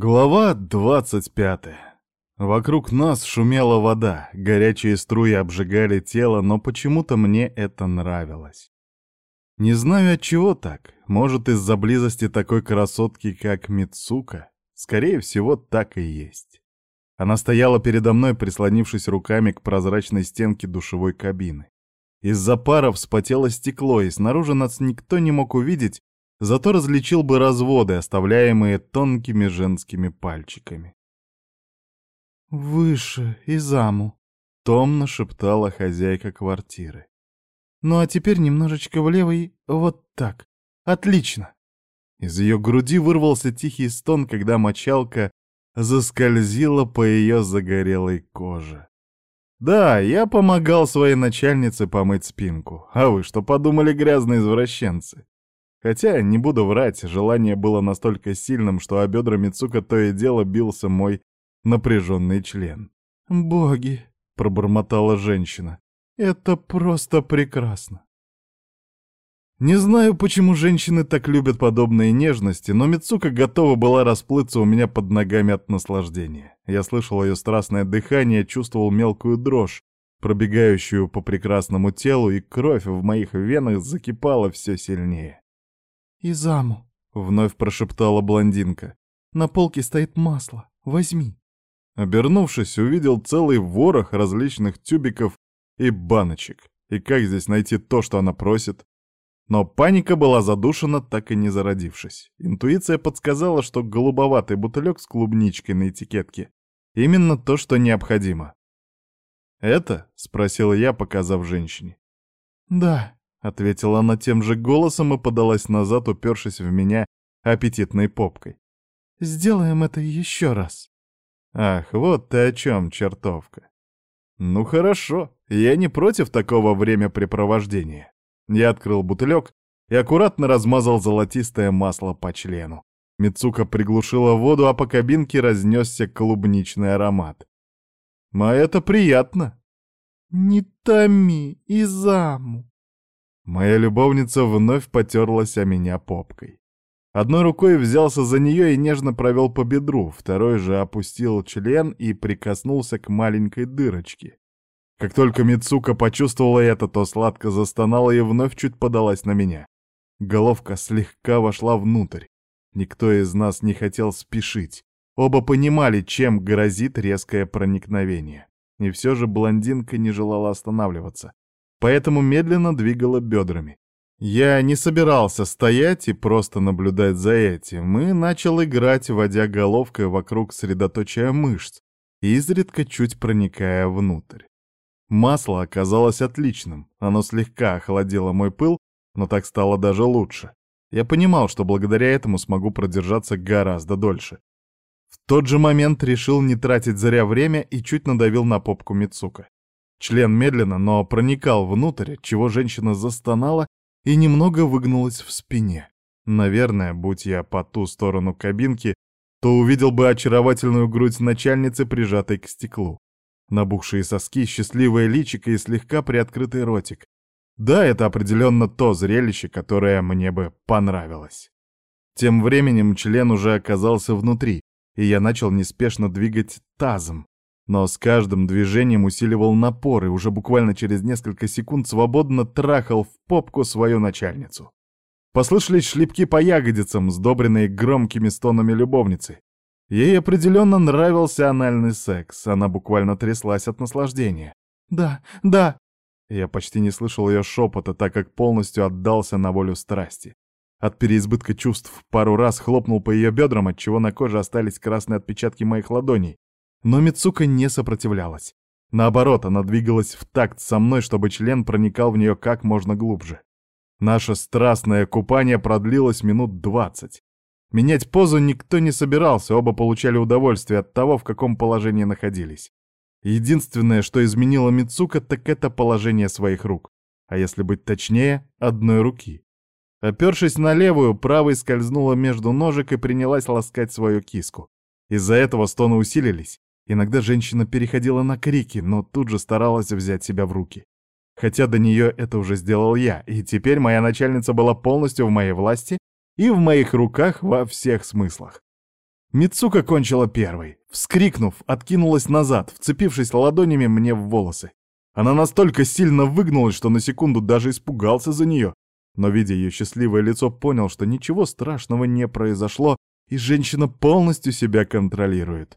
Глава двадцать пятая. Вокруг нас шумела вода, горячие струи обжигали тело, но почему-то мне это нравилось. Не знаю от чего так, может из-за близости такой красотки, как Мицука. Скорее всего, так и есть. Она стояла передо мной, прислонившись руками к прозрачной стенке душевой кабины. Из-за пара вспотело стекло, и снаружи нас никто не мог увидеть, зато различил бы разводы, оставляемые тонкими женскими пальчиками. «Выше, Изаму», — томно шептала хозяйка квартиры. «Ну а теперь немножечко влево и вот так. Отлично!» Из ее груди вырвался тихий стон, когда мочалка заскользила по ее загорелой коже. Да, я помогал своей начальнице помыть спинку. А вы что подумали, грязные извращенцы? Хотя, не буду врать, желание было настолько сильным, что о бедра Мицука то и дело бился мой напряженный член. «Боги!» — пробормотала женщина. «Это просто прекрасно!» Не знаю, почему женщины так любят подобные нежности, но Мицука готова была расплыться у меня под ногами от наслаждения. Я слышал ее страстное дыхание, чувствовал мелкую дрожь, пробегающую по прекрасному телу, и кровь в моих венах закипала все сильнее. «Изаму», — вновь прошептала блондинка, — «на полке стоит масло, возьми». Обернувшись, увидел целый ворох различных тюбиков и баночек. И как здесь найти то, что она просит? Но паника была задушена, так и не зародившись. Интуиция подсказала, что голубоватый бутылек с клубничкой на этикетке — именно то, что необходимо. «Это?» — спросил я, показав женщине. «Да», — ответила она тем же голосом и подалась назад, упершись в меня аппетитной попкой. «Сделаем это еще раз». «Ах, вот ты о чем, чертовка». «Ну хорошо, я не против такого времяпрепровождения». Я открыл бутылек и аккуратно размазал золотистое масло по члену. Мицука приглушила воду, а по кабинке разнесся клубничный аромат. «А это приятно!» «Не томи, Изаму!» Моя любовница вновь потерлась о меня попкой. Одной рукой взялся за нее и нежно провел по бедру, второй же опустил член и прикоснулся к маленькой дырочке. Как только Мицука почувствовала это, то сладко застонала и вновь чуть подалась на меня. Головка слегка вошла внутрь. Никто из нас не хотел спешить. Оба понимали, чем грозит резкое проникновение. И все же блондинка не желала останавливаться. Поэтому медленно двигала бедрами. Я не собирался стоять и просто наблюдать за этим, и начал играть, водя головкой вокруг средоточия мышц, изредка чуть проникая внутрь. Масло оказалось отличным, оно слегка охладило мой пыл, но так стало даже лучше. Я понимал, что благодаря этому смогу продержаться гораздо дольше. В тот же момент решил не тратить зря время и чуть надавил на попку Мицука. Член медленно, но проникал внутрь, чего женщина застонала и немного выгнулась в спине. Наверное, будь я по ту сторону кабинки, то увидел бы очаровательную грудь начальницы, прижатой к стеклу. Набухшие соски, счастливое личико и слегка приоткрытый ротик. Да, это определенно то зрелище, которое мне бы понравилось. Тем временем член уже оказался внутри, и я начал неспешно двигать тазом, но с каждым движением усиливал напор и уже буквально через несколько секунд свободно трахал в попку свою начальницу. Послышались шлепки по ягодицам, сдобренные громкими стонами любовницы. Ей определенно нравился анальный секс, она буквально тряслась от наслаждения. «Да, да!» Я почти не слышал ее шепота, так как полностью отдался на волю страсти. От переизбытка чувств пару раз хлопнул по ее бедрам, отчего на коже остались красные отпечатки моих ладоней. Но Мицука не сопротивлялась. Наоборот, она двигалась в такт со мной, чтобы член проникал в нее как можно глубже. Наше страстное купание продлилось минут двадцать. Менять позу никто не собирался, оба получали удовольствие от того, в каком положении находились. Единственное, что изменило Мицука, так это положение своих рук. А если быть точнее, одной руки. Опершись на левую, правой скользнула между ножек и принялась ласкать свою киску. Из-за этого стоны усилились. Иногда женщина переходила на крики, но тут же старалась взять себя в руки. Хотя до нее это уже сделал я, и теперь моя начальница была полностью в моей власти и в моих руках во всех смыслах. Мицука кончила первой. Вскрикнув, откинулась назад, вцепившись ладонями мне в волосы. Она настолько сильно выгнулась, что на секунду даже испугался за нее. Но, видя ее счастливое лицо, понял, что ничего страшного не произошло, и женщина полностью себя контролирует.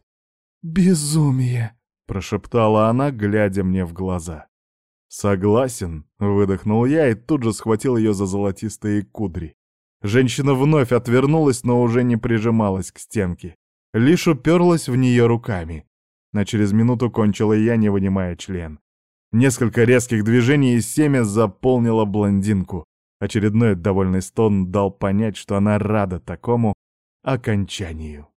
«Безумие!» — прошептала она, глядя мне в глаза. «Согласен», — выдохнул я и тут же схватил ее за золотистые кудри. Женщина вновь отвернулась, но уже не прижималась к стенке. Лишь уперлась в нее руками. А через минуту кончила я, не вынимая член. Несколько резких движений и семя заполнило блондинку. Очередной довольный стон дал понять, что она рада такому окончанию.